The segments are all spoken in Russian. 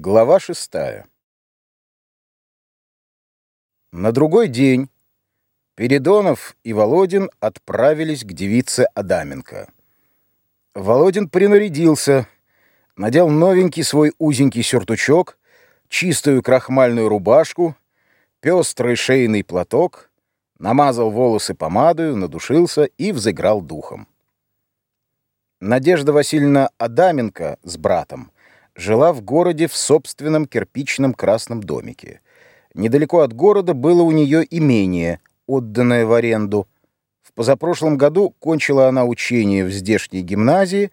Глава шестая. На другой день Передонов и Володин отправились к девице Адаменко. Володин принарядился, надел новенький свой узенький сюртучок, чистую крахмальную рубашку, пестрый шейный платок, намазал волосы помадою, надушился и взыграл духом. Надежда Васильевна Адаменко с братом жила в городе в собственном кирпичном красном домике. Недалеко от города было у нее имение, отданное в аренду. В позапрошлом году кончила она учение в здешней гимназии,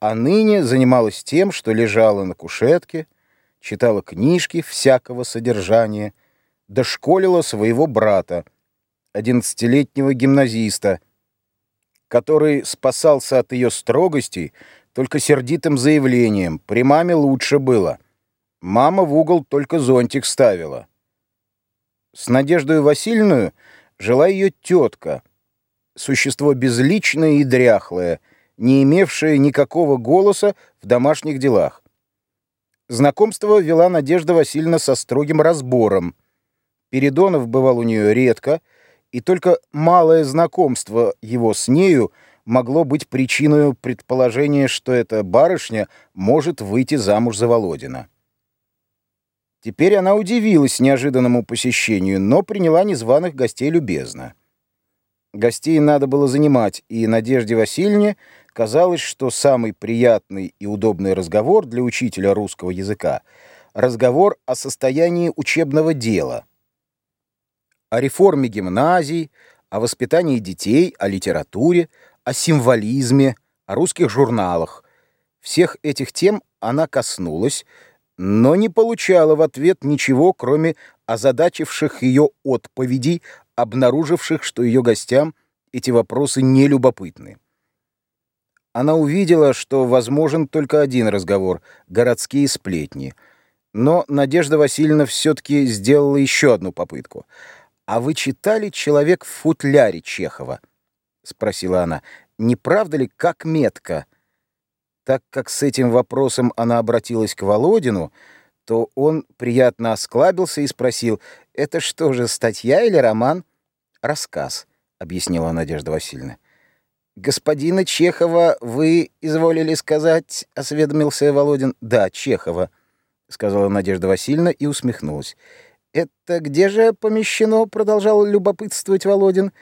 а ныне занималась тем, что лежала на кушетке, читала книжки всякого содержания, дошколила своего брата, одиннадцатилетнего гимназиста, который спасался от ее строгостей только сердитым заявлением. При маме лучше было. Мама в угол только зонтик ставила. С Надеждой Васильевной жила ее тетка, существо безличное и дряхлое, не имевшее никакого голоса в домашних делах. Знакомство вела Надежда Васильевна со строгим разбором. Передонов бывал у нее редко — и только малое знакомство его с нею могло быть причиной предположения, что эта барышня может выйти замуж за Володина. Теперь она удивилась неожиданному посещению, но приняла незваных гостей любезно. Гостей надо было занимать, и Надежде Васильевне казалось, что самый приятный и удобный разговор для учителя русского языка — разговор о состоянии учебного дела — о реформе гимназий, о воспитании детей, о литературе, о символизме, о русских журналах. Всех этих тем она коснулась, но не получала в ответ ничего, кроме озадачивших ее отповедей, обнаруживших, что ее гостям эти вопросы не любопытны. Она увидела, что возможен только один разговор — городские сплетни. Но Надежда Васильевна все-таки сделала еще одну попытку — «А вы читали «Человек в футляре» Чехова?» — спросила она. «Не правда ли, как метко?» Так как с этим вопросом она обратилась к Володину, то он приятно осклабился и спросил, «Это что же, статья или роман?» «Рассказ», — объяснила Надежда Васильевна. «Господина Чехова вы изволили сказать?» — осведомился Володин. «Да, Чехова», — сказала Надежда Васильевна и усмехнулась. «Это где же помещено?» — продолжал любопытствовать Володин.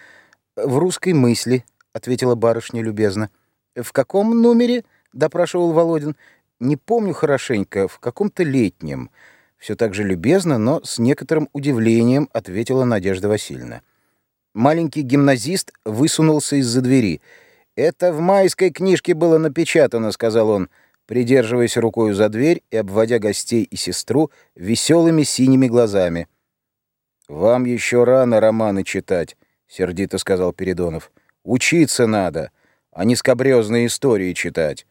«В русской мысли», — ответила барышня любезно. «В каком номере?» — допрашивал Володин. «Не помню хорошенько, в каком-то летнем». Все так же любезно, но с некоторым удивлением ответила Надежда Васильевна. Маленький гимназист высунулся из-за двери. «Это в майской книжке было напечатано», — сказал он придерживаясь рукой за дверь и обводя гостей и сестру веселыми синими глазами. «Вам еще рано романы читать», — сердито сказал Передонов. «Учиться надо, а не скобрезные истории читать».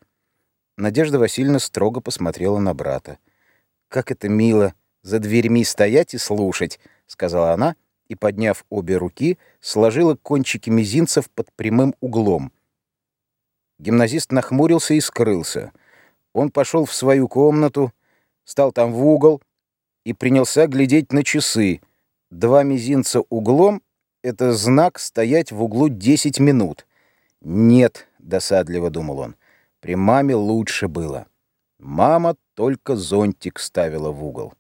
Надежда Васильевна строго посмотрела на брата. «Как это мило за дверьми стоять и слушать», — сказала она, и, подняв обе руки, сложила кончики мизинцев под прямым углом. Гимназист нахмурился и скрылся — он пошел в свою комнату, стал там в угол и принялся глядеть на часы. Два мизинца углом — это знак стоять в углу 10 минут. «Нет», — досадливо думал он, — «при маме лучше было. Мама только зонтик ставила в угол».